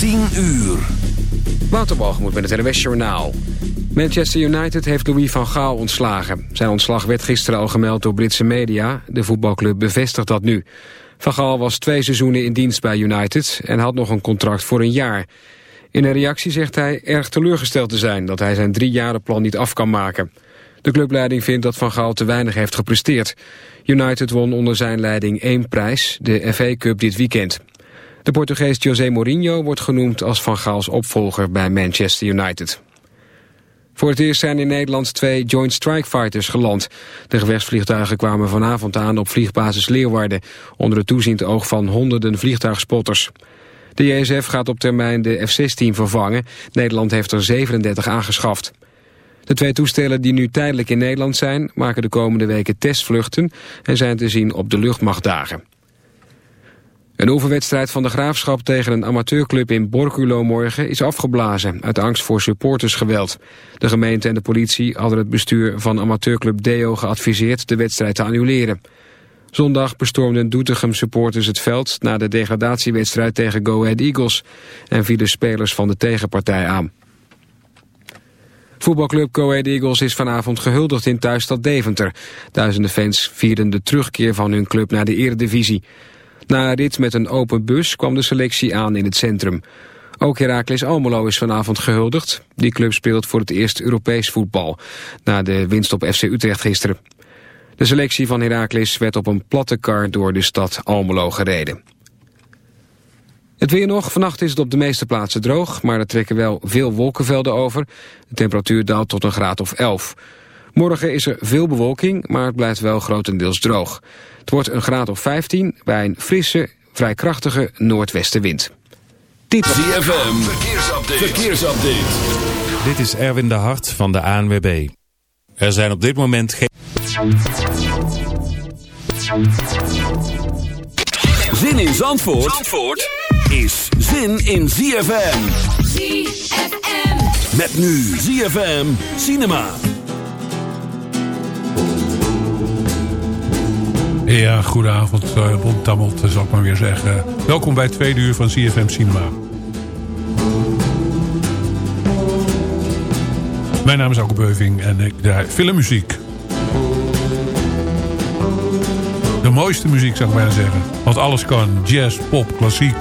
10 uur. Waterbalgemoed met het NWS Journaal. Manchester United heeft Louis van Gaal ontslagen. Zijn ontslag werd gisteren al gemeld door Britse media. De voetbalclub bevestigt dat nu. Van Gaal was twee seizoenen in dienst bij United... en had nog een contract voor een jaar. In een reactie zegt hij erg teleurgesteld te zijn... dat hij zijn driejarenplan niet af kan maken. De clubleiding vindt dat Van Gaal te weinig heeft gepresteerd. United won onder zijn leiding één prijs, de FA Cup dit weekend. De Portugees José Mourinho wordt genoemd als Van Gaals opvolger bij Manchester United. Voor het eerst zijn in Nederland twee Joint Strike Fighters geland. De gevechtsvliegtuigen kwamen vanavond aan op vliegbasis Leeuwarden... onder het toeziend oog van honderden vliegtuigspotters. De JSF gaat op termijn de F-16 vervangen. Nederland heeft er 37 aangeschaft. De twee toestellen die nu tijdelijk in Nederland zijn... maken de komende weken testvluchten... en zijn te zien op de luchtmachtdagen. Een oefenwedstrijd van de Graafschap tegen een amateurclub in Borculo morgen is afgeblazen uit angst voor supportersgeweld. De gemeente en de politie hadden het bestuur van amateurclub Deo geadviseerd de wedstrijd te annuleren. Zondag bestormden Doetinchem supporters het veld na de degradatiewedstrijd tegen Go Ahead Eagles en vielen spelers van de tegenpartij aan. Voetbalclub Go Ahead Eagles is vanavond gehuldigd in thuisstad Deventer. Duizenden fans vierden de terugkeer van hun club naar de eredivisie. Na een rit met een open bus kwam de selectie aan in het centrum. Ook Heracles Almelo is vanavond gehuldigd. Die club speelt voor het eerst Europees voetbal. Na de winst op FC Utrecht gisteren. De selectie van Heracles werd op een platte kar door de stad Almelo gereden. Het weer nog. Vannacht is het op de meeste plaatsen droog, maar er trekken wel veel wolkenvelden over. De temperatuur daalt tot een graad of 11. Morgen is er veel bewolking, maar het blijft wel grotendeels droog. Het wordt een graad of 15 bij een frisse, vrij krachtige noordwestenwind. Dit ZFM, verkeersupdate. verkeersupdate. Dit is Erwin de Hart van de ANWB. Er zijn op dit moment geen... Zin in Zandvoort, Zandvoort is zin in ZFM. ZFM. Met nu ZFM Cinema. Ja, goedenavond, uh, Tammelt, zal ik maar weer zeggen. Welkom bij het tweede uur van CFM Cinema. Mijn naam is Alke Beuving en ik draai filmmuziek. De mooiste muziek, zou ik bijna zeggen. Want alles kan. Jazz, pop, klassiek.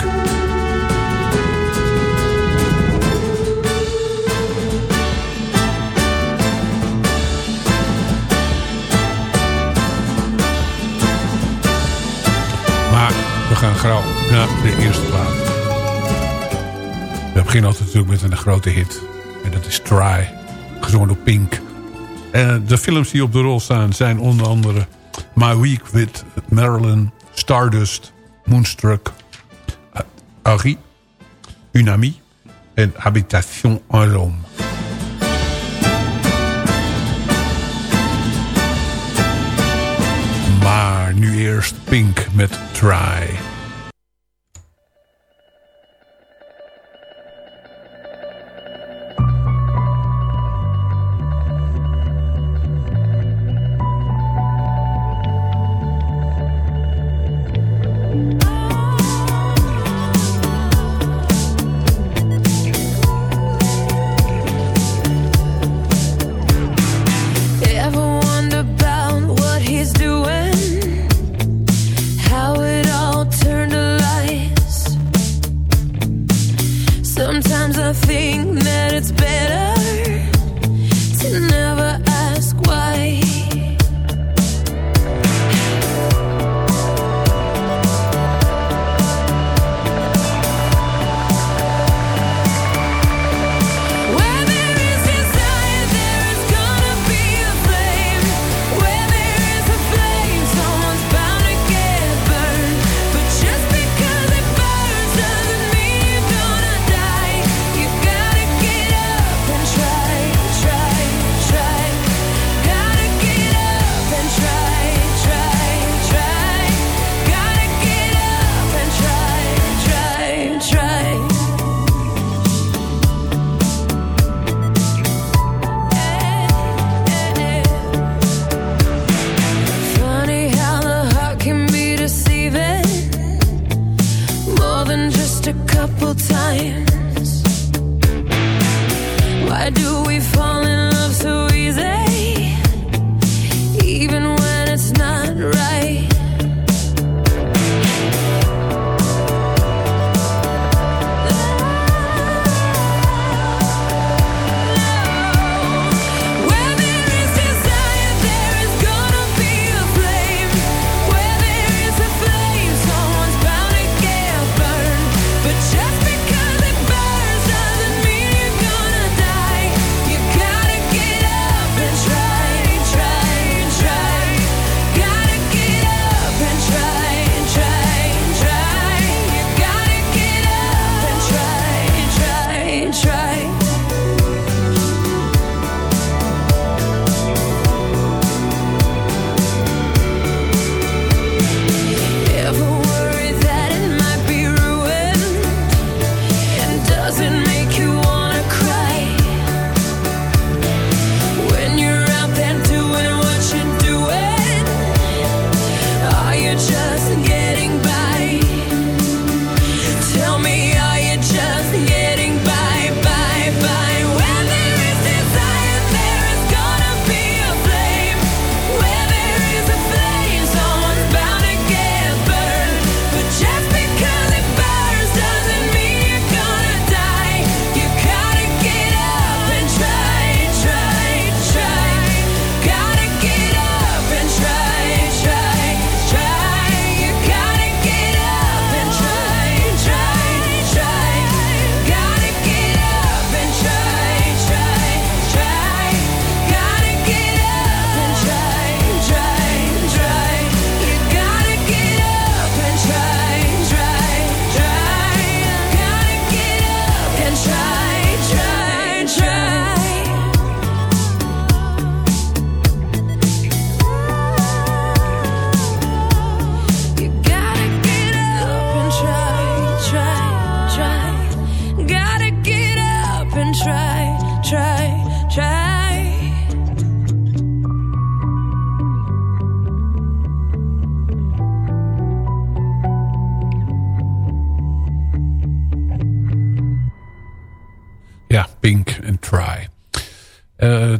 Gaan gauw naar de eerste plaat. We beginnen altijd natuurlijk met een grote hit. En dat is Try, gezongen door Pink. En de films die op de rol staan zijn onder andere... My Week with Marilyn, Stardust, Moonstruck, Harry, Unami en Habitation en Rome. Maar nu eerst Pink met Try.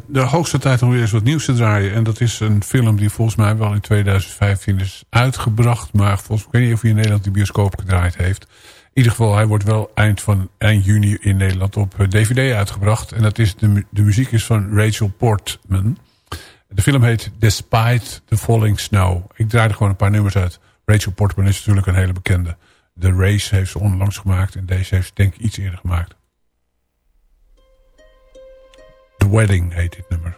De hoogste tijd om weer eens wat nieuws te draaien. En dat is een film die volgens mij wel in 2015 is uitgebracht. Maar volgens mij, ik weet niet of hij in Nederland de bioscoop gedraaid heeft. In ieder geval, hij wordt wel eind, van, eind juni in Nederland op DVD eh, uitgebracht. En dat is de, de muziek is van Rachel Portman. De film heet Despite the Falling Snow. Ik draai er gewoon een paar nummers uit. Rachel Portman is natuurlijk een hele bekende. The Race heeft ze onlangs gemaakt. En deze heeft ze denk ik iets eerder gemaakt. Wedding heet dit nummer.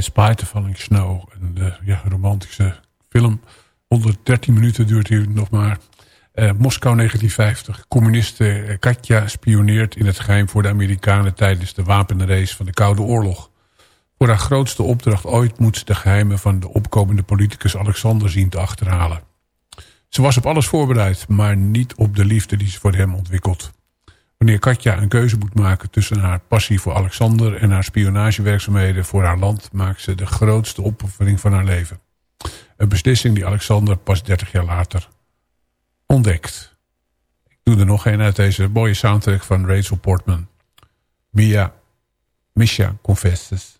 In Spite of Falling Snow. Een ja, romantische film. 113 minuten duurt hij nog maar. Uh, Moskou 1950. Communiste Katja spioneert in het geheim voor de Amerikanen... tijdens de wapenrace van de Koude Oorlog. Voor haar grootste opdracht ooit moet ze de geheimen... van de opkomende politicus Alexander zien te achterhalen. Ze was op alles voorbereid, maar niet op de liefde die ze voor hem ontwikkelt. Wanneer Katja een keuze moet maken tussen haar passie voor Alexander... en haar spionagewerkzaamheden voor haar land... maakt ze de grootste opoffering van haar leven. Een beslissing die Alexander pas 30 jaar later ontdekt. Ik doe er nog een uit deze mooie soundtrack van Rachel Portman. Mia Misha Confesses.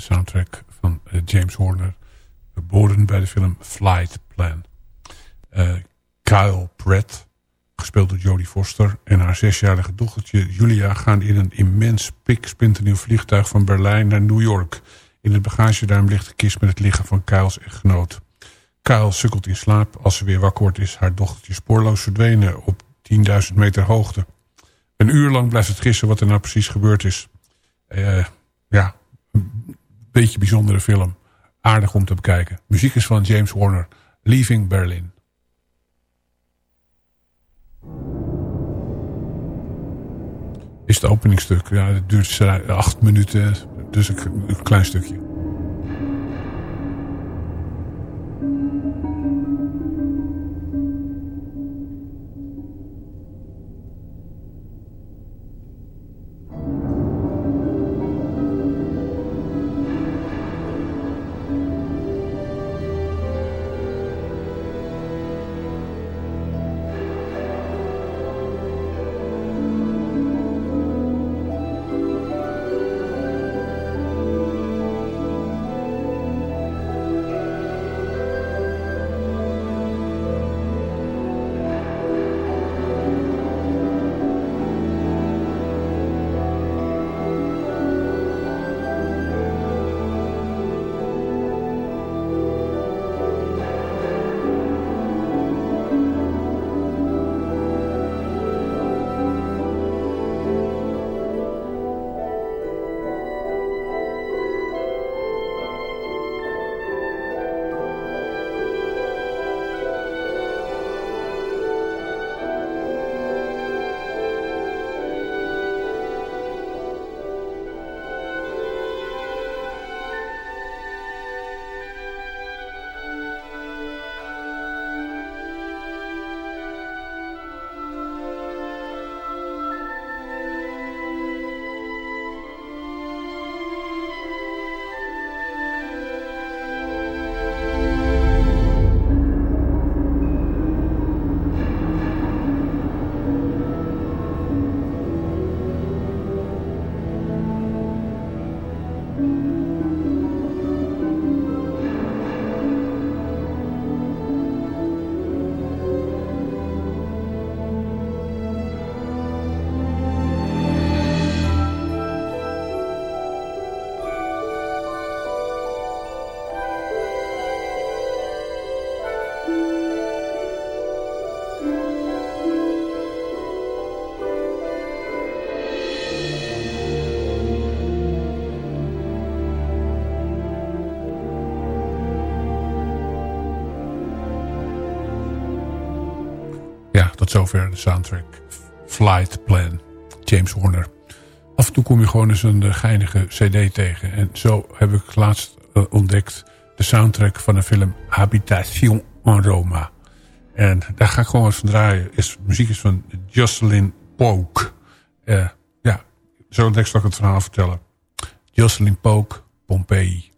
Soundtrack van uh, James Horner. Geboren bij de film Flight Plan. Uh, Kyle Pratt, gespeeld door Jodie Foster... en haar zesjarige dochtertje Julia gaan in een immens piksplinternieuw vliegtuig... van Berlijn naar New York. In het bagageruim ligt de kist met het lichaam van Kyle's echtgenoot. Kyle sukkelt in slaap. Als ze weer wakker wordt is haar dochtertje spoorloos verdwenen... op 10.000 meter hoogte. Een uur lang blijft het gissen wat er nou precies gebeurd is. Uh, ja, beetje bijzondere film. Aardig om te bekijken. Muziek is van James Horner. Leaving Berlin. Is het openingstuk. Ja, het duurt acht minuten. Dus een, een klein stukje. Tot zover de soundtrack Flight Plan, James Horner. Af en toe kom je gewoon eens een geinige cd tegen. En zo heb ik laatst uh, ontdekt de soundtrack van de film Habitation en Roma. En daar ga ik gewoon eens van draaien. Is, muziek is van Jocelyn Pook. Uh, ja, zo direct zal ik het verhaal vertellen. Jocelyn Pook, Pompeii.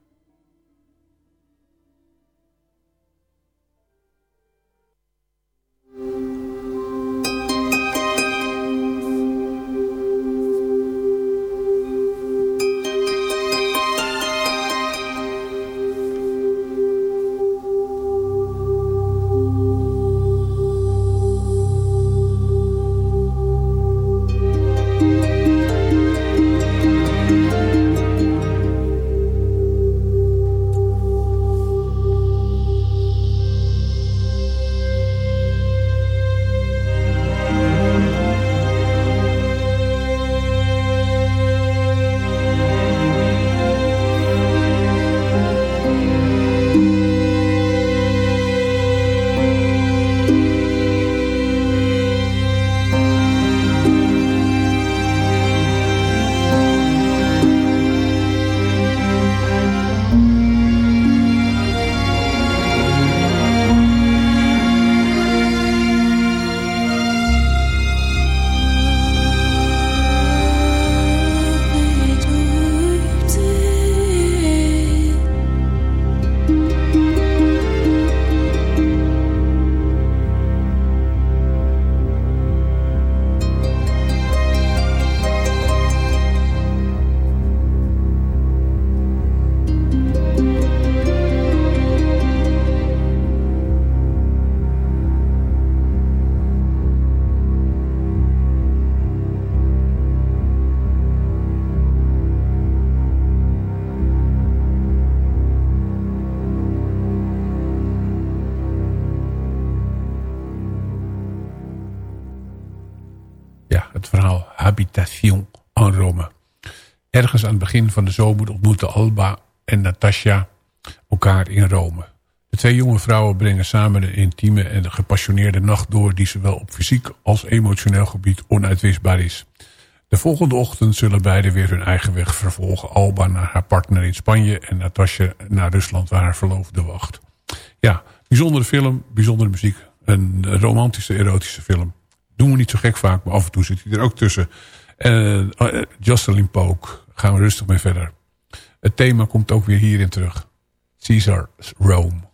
Ergens aan het begin van de zomer ontmoeten Alba en Natasja elkaar in Rome. De twee jonge vrouwen brengen samen een intieme en gepassioneerde nacht door... die zowel op fysiek als emotioneel gebied onuitwisbaar is. De volgende ochtend zullen beiden weer hun eigen weg vervolgen. Alba naar haar partner in Spanje en Natasja naar Rusland waar haar verloofde wacht. Ja, bijzondere film, bijzondere muziek. Een romantische, erotische film. Doen we niet zo gek vaak, maar af en toe zit hij er ook tussen. Uh, Jocelyn Pook, gaan we rustig mee verder. Het thema komt ook weer hierin terug. Caesar's Rome.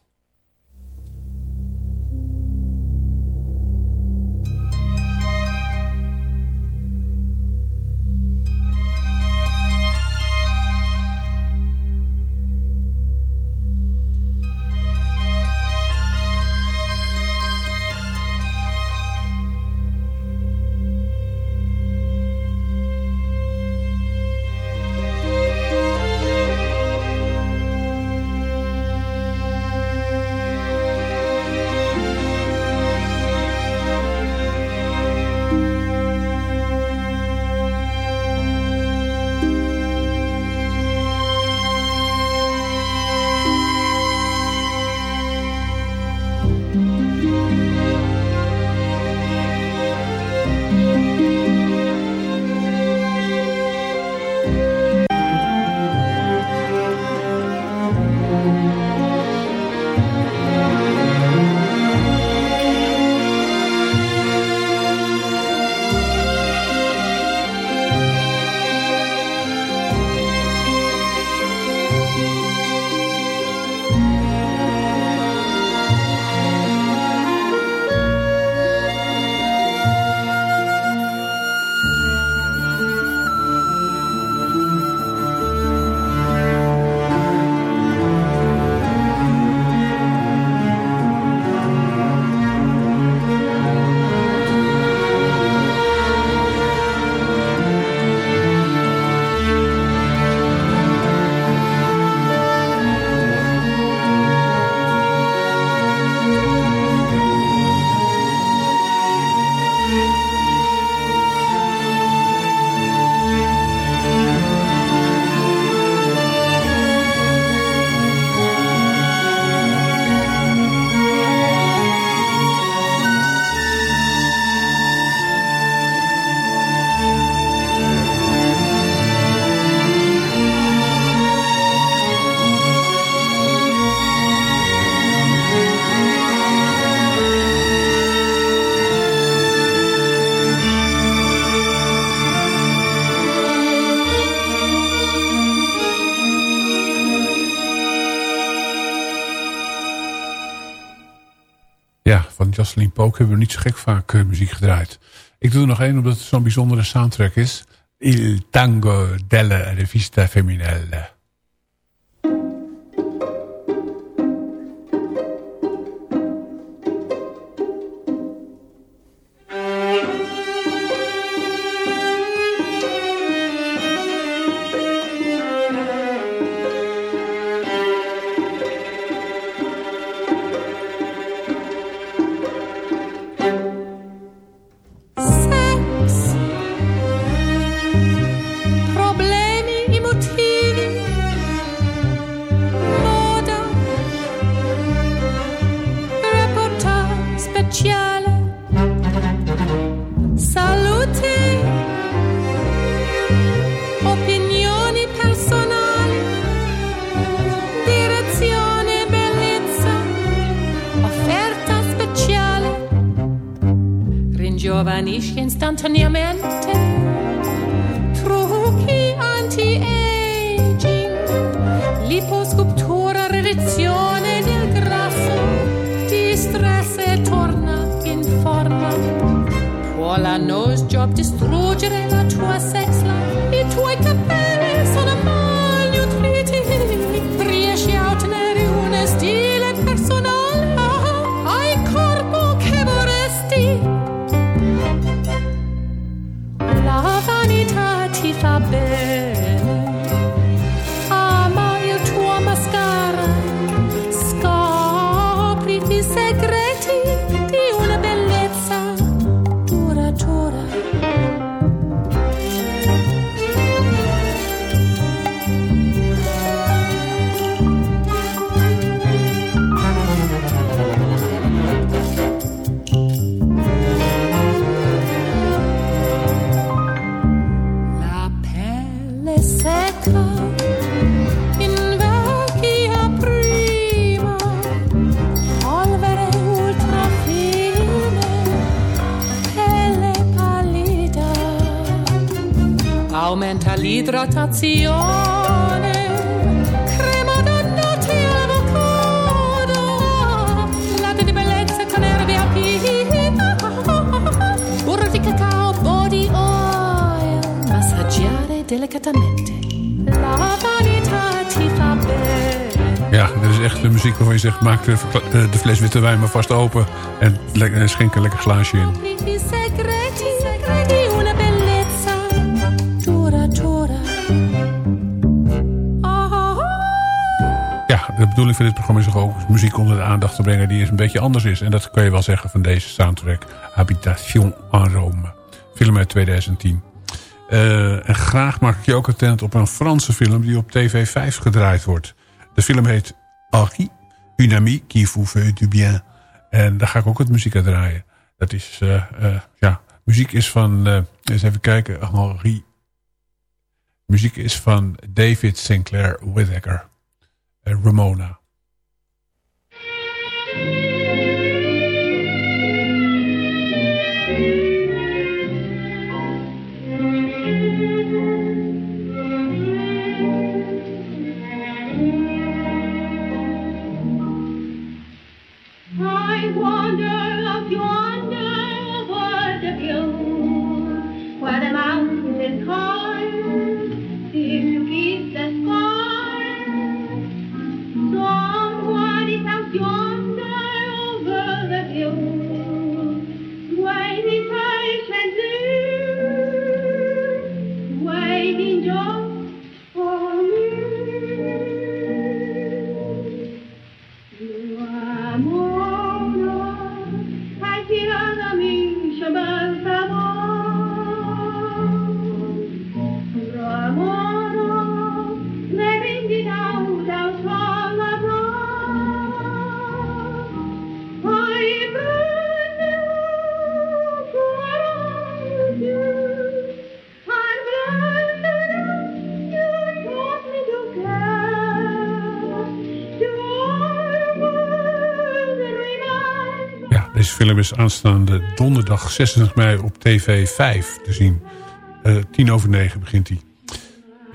Jocelyn Pook hebben we niet zo gek vaak uh, muziek gedraaid. Ik doe er nog één omdat het zo'n bijzondere soundtrack is. Il Tango della Revista Femminile. L'idratazione. Crema d'annate avocado, latte di bellezza con erbe a pita, burro di cacao, body oil, massaggiare delicatamente. La vanità ti fa bene. Ja, dit is echt de muziek waarvan je zegt... maak de, eh, de fles witte wijn maar vast open... en en schenk een lekker glaasje in. De bedoeling van dit programma is toch ook muziek onder de aandacht te brengen... die eens een beetje anders is. En dat kun je wel zeggen van deze soundtrack... Habitation en Rome. Film uit 2010. Eh, en graag maak ik je ook attent op een Franse film... die op TV 5 gedraaid wordt. De film heet Henri, une amie qui vous fait du bien. En daar ga ik ook het muziek uit draaien. Dat is, eh, eh, ja, muziek is van... eens even kijken, Henri... Muziek is van David Sinclair Whittaker. Ramona. Film is aanstaande donderdag 26 mei op TV 5 te zien. Eh tien over negen begint hij.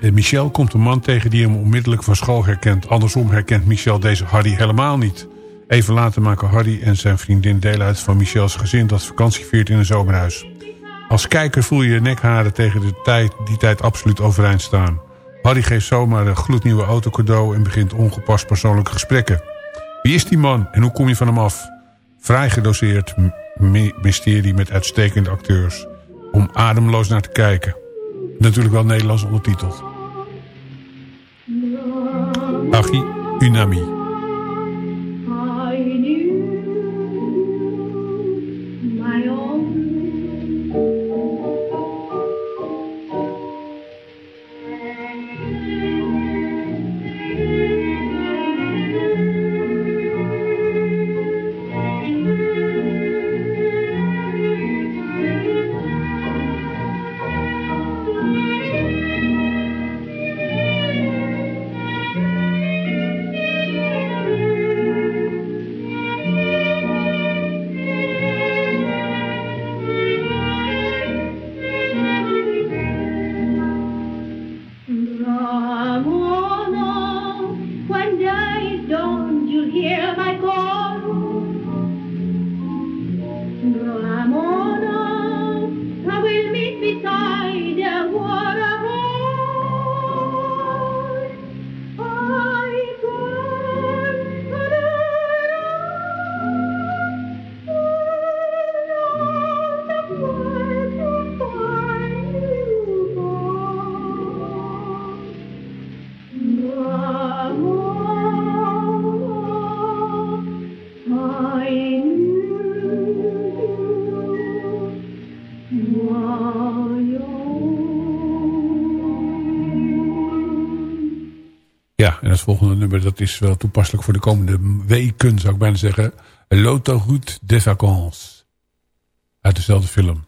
Eh, Michel komt een man tegen die hem onmiddellijk van school herkent. Andersom herkent Michel deze Harry helemaal niet. Even later maken Harry en zijn vriendin deel uit van Michels gezin... dat vakantie viert in een zomerhuis. Als kijker voel je je nekharen tegen de tijd, die tijd absoluut overeind staan. Harry geeft zomaar een gloednieuwe auto cadeau... en begint ongepast persoonlijke gesprekken. Wie is die man en hoe kom je van hem af? Vrij gedoseerd my- mysterie met uitstekende acteurs. Om ademloos naar te kijken. Natuurlijk wel Nederlands ondertiteld. Agi Unami. Volgende nummer dat is wel toepasselijk voor de komende weken, zou ik bijna zeggen. L'autoroute des vacances. Uit dezelfde film.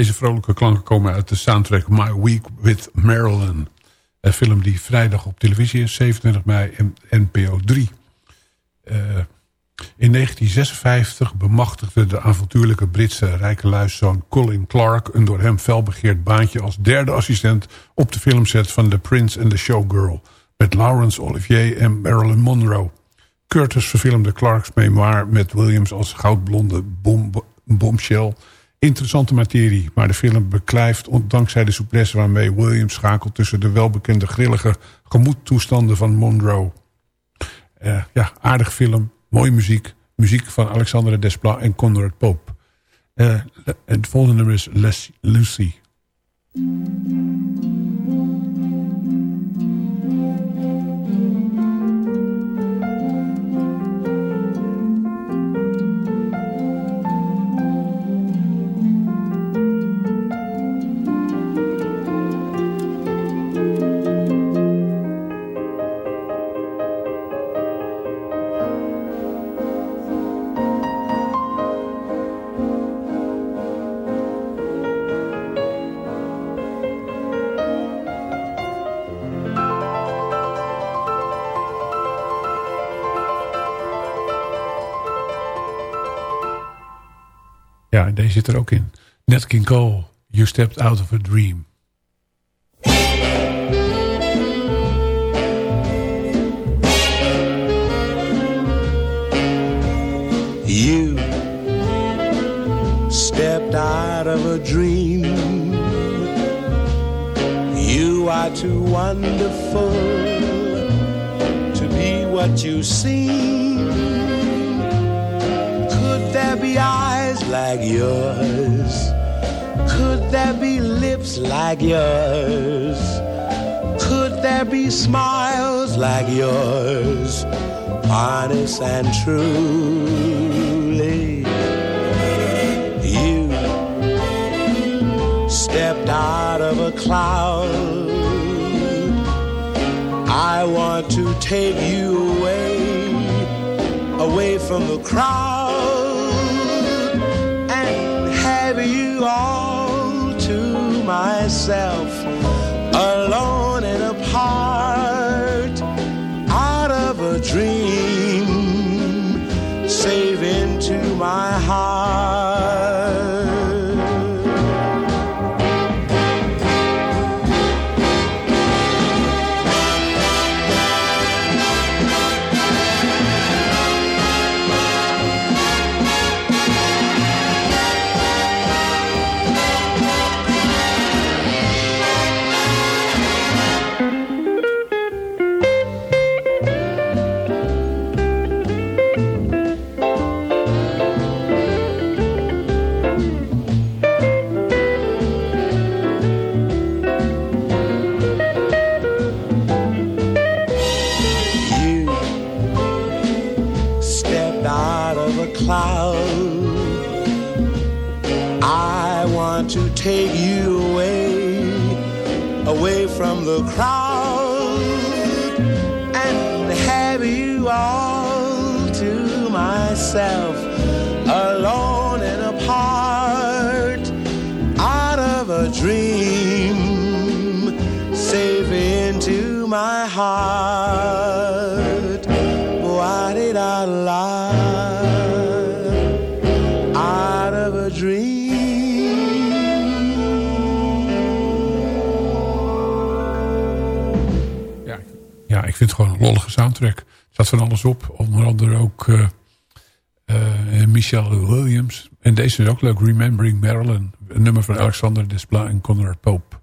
Deze vrolijke klanken komen uit de soundtrack My Week with Marilyn. Een film die vrijdag op televisie is, 27 mei, NPO 3. Uh, in 1956 bemachtigde de avontuurlijke Britse rijke luiszoon Colin Clark... een door hem felbegeerd baantje als derde assistent... op de filmset van The Prince and the Showgirl... met Laurence Olivier en Marilyn Monroe. Curtis verfilmde Clarks memoir met Williams als goudblonde bom, bombshell... Interessante materie, maar de film beklijft dankzij de souplesse waarmee Williams schakelt tussen de welbekende grillige gemoedtoestanden van Monroe. Uh, ja, aardig film, mooie muziek. Muziek van Alexandre Desplat en Conrad Pope. Uh, het volgende nummer is Lucy. Ja, deze zit er ook in. Nat King Cole, You Stepped Out of a Dream. You stepped out of a dream. You are too wonderful to be what you seem. Could there be eyes like yours? Could there be lips like yours? Could there be smiles like yours? Honest and truly, you stepped out of a cloud. I want to take you away, away from the crowd, myself, alone and apart, out of a dream, safe into my heart. Soundtrack. Staat van alles op. Onder andere ook eh eh, Michelle Williams. En deze is ook leuk. Remembering Marilyn. Een nummer van Alexander Desplat en Conrad Pope.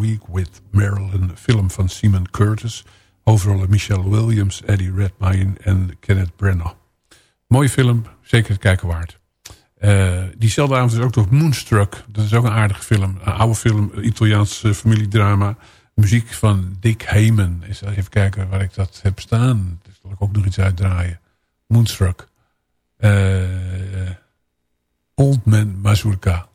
Week with Marilyn, film van Simon Curtis. Hoofdrollen Michelle Williams, Eddie Redmayne en Kenneth Branagh. Mooie film, zeker het kijken waard. Uh, diezelfde avond is ook nog Moonstruck. Dat is ook een aardige film. Een oude film, Italiaans familiedrama. Muziek van Dick Heyman. Even kijken waar ik dat heb staan. Dus zal ik ook nog iets uitdraaien. Moonstruck. Uh, Old Man Mazurka.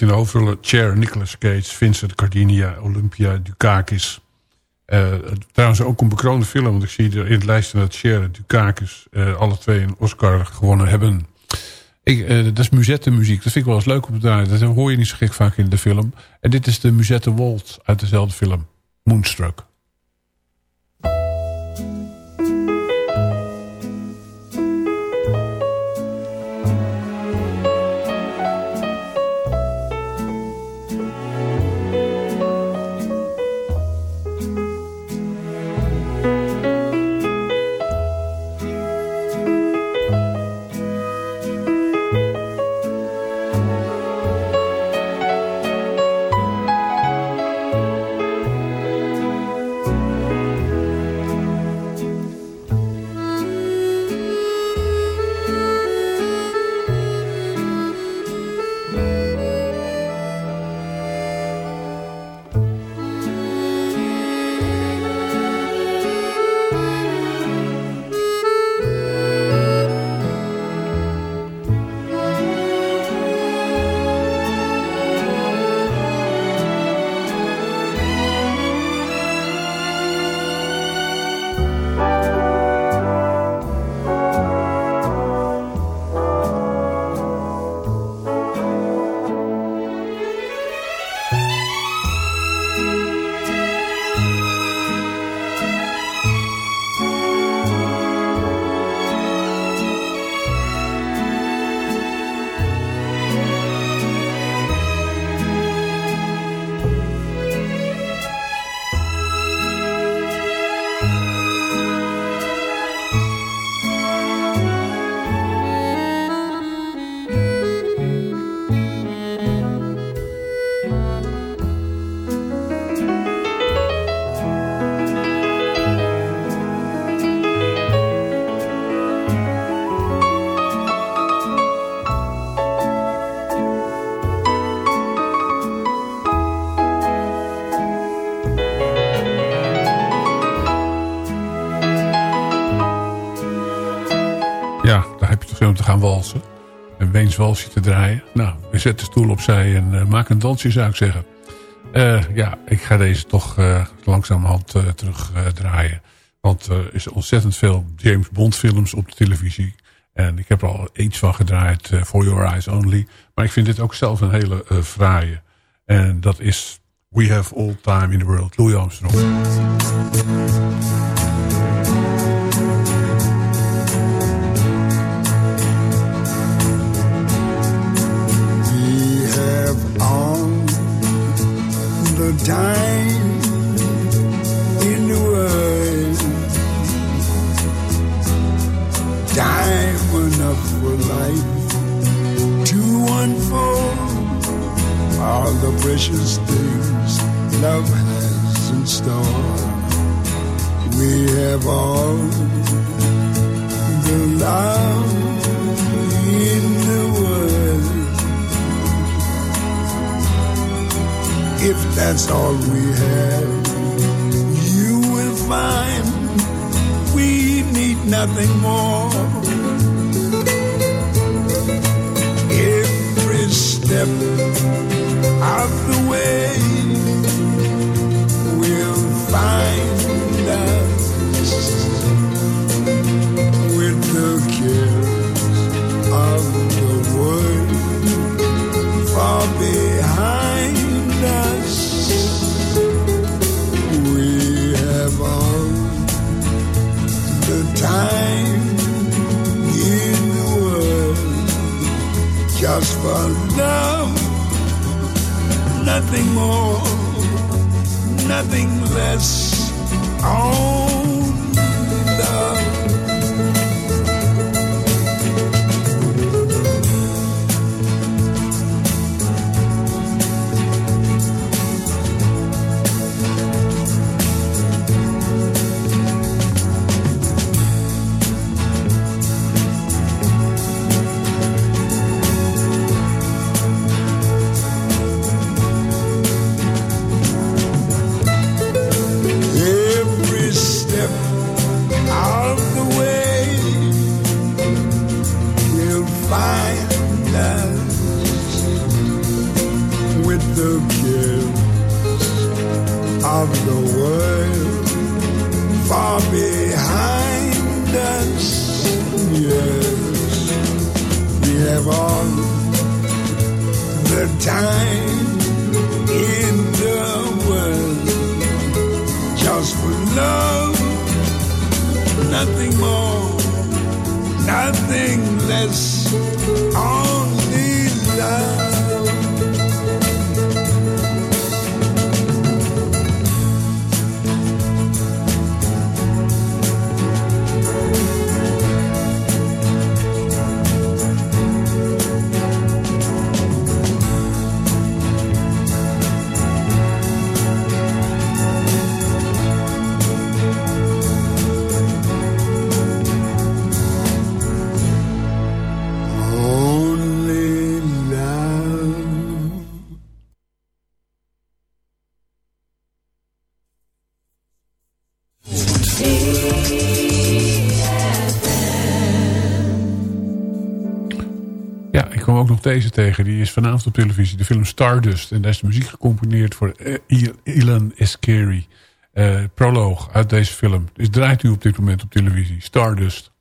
In de hoofdrollen Cher, Nicolas Cage, Vincent Cardinia, Olympia Dukakis. Uh, trouwens ook een bekroonde film, want ik zie in het lijstje dat Cher en Dukakis uh, alle twee een Oscar gewonnen hebben. Ik, uh, dat is Musette muziek, dat vind ik wel eens leuk om te draaien. Dat hoor je niet zo gek vaak in de film. En dit is de Musette Waltz uit dezelfde film, Moonstruck. Gaan walsen. Een Weens walsje te draaien. Nou, we zetten de stoel opzij en uh, maak een dansje zou ik zeggen. Uh, ja, ik ga deze toch uh, terug draaien. Want er is ontzettend veel James Bond films op de televisie. En ik heb er al iets van gedraaid, For Your Eyes Only. Maar ik vind dit ook zelf een hele fraaie. En dat is We Have All Time in the World, Louis Armstrong. Time in the world. Time enough for life to unfold all the precious things love has in store. We have all the love if that's all we have, you will find we need nothing more. Every step of the way will find us with the cares of the world far behind just for love, nothing more, nothing less. Only the cares of the world far behind us. Yes, we have all the time in the world just for love, nothing more, nothing less, only love. Ook nog deze tegen. Die is vanavond op televisie. De film Stardust. En daar is de muziek gecomponeerd voor eh, Il- Ilan Eskeri. Eh proloog uit deze film. Dus draait u op dit moment op televisie. Stardust.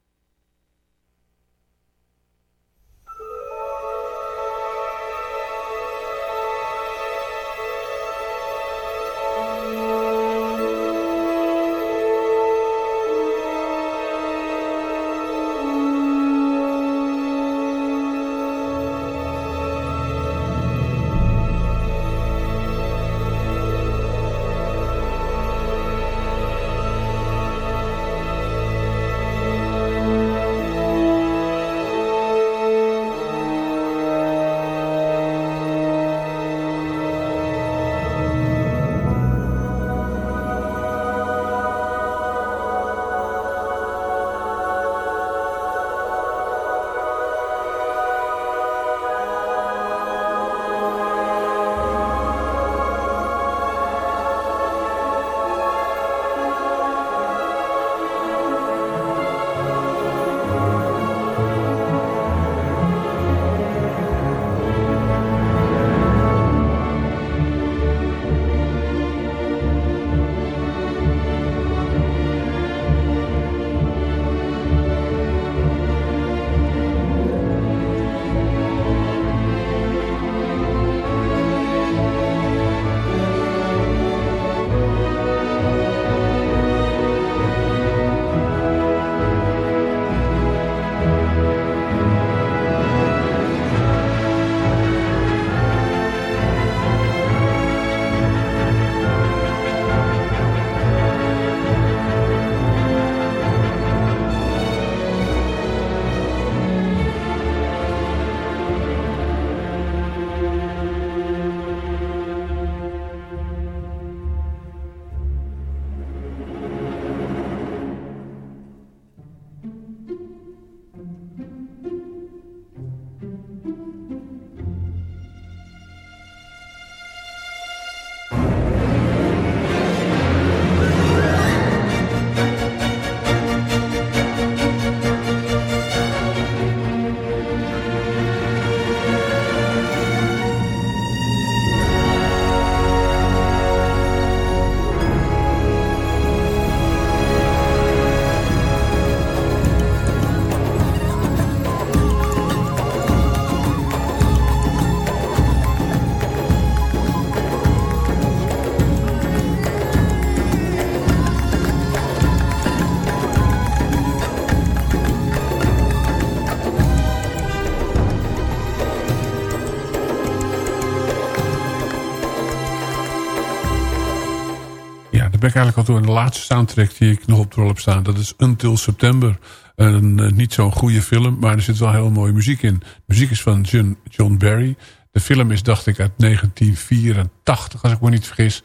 Eigenlijk al toe aan de laatste soundtrack die ik nog op de rol heb staan. Dat is Until September. Een eh, niet zo'n goede film, maar er zit wel heel mooie muziek in. De muziek is van John, Barry. De film is, dacht ik, uit 1984, als ik me niet vergis.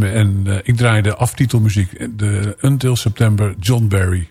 En eh, ik draai de aftitelmuziek. De Until September, John Barry.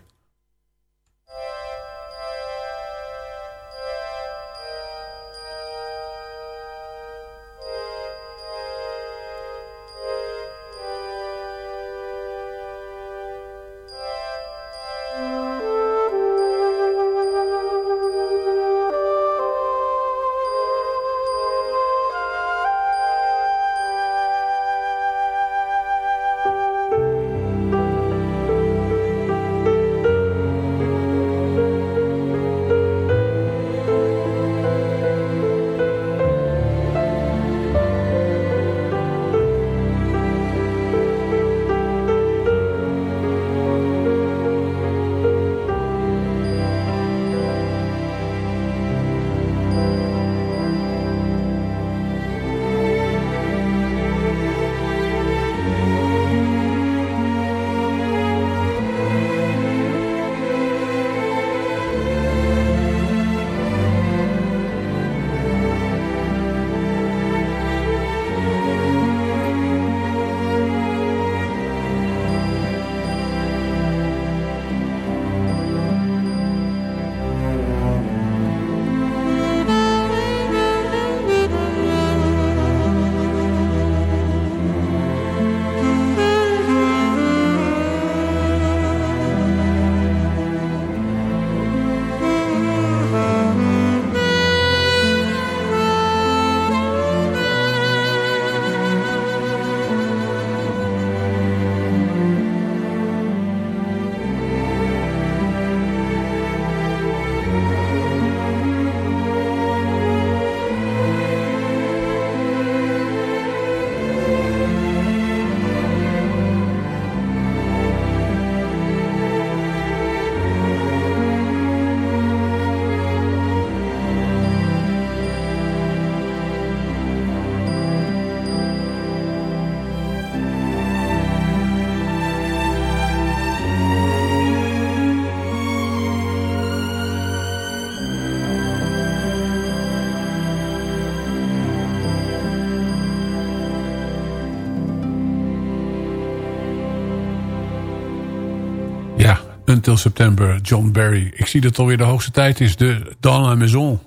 Until September, John Barry. Ik zie dat alweer de hoogste tijd is. De Dans la Maison.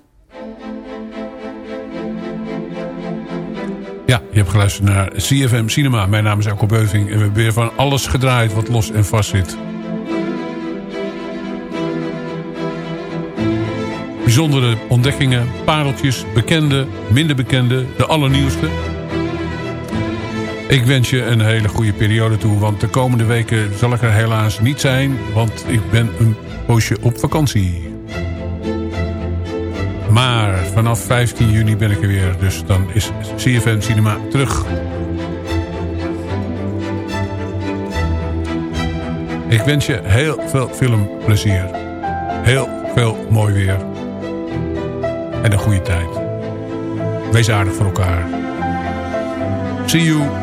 Ja, je hebt geluisterd naar CFM Cinema. Mijn naam is Elko Beuving en we hebben weer van alles gedraaid wat los en vast zit. Bijzondere ontdekkingen, pareltjes, bekende, minder bekende, de allernieuwste. Ik wens je een hele goede periode toe, want de komende weken zal ik er helaas niet zijn, want ik ben een poosje op vakantie. Maar vanaf 15 juni ben ik er weer, dus dan is CFM Cinema terug. Ik wens je heel veel filmplezier. Heel veel mooi weer. En een goede tijd. Wees aardig voor elkaar. See you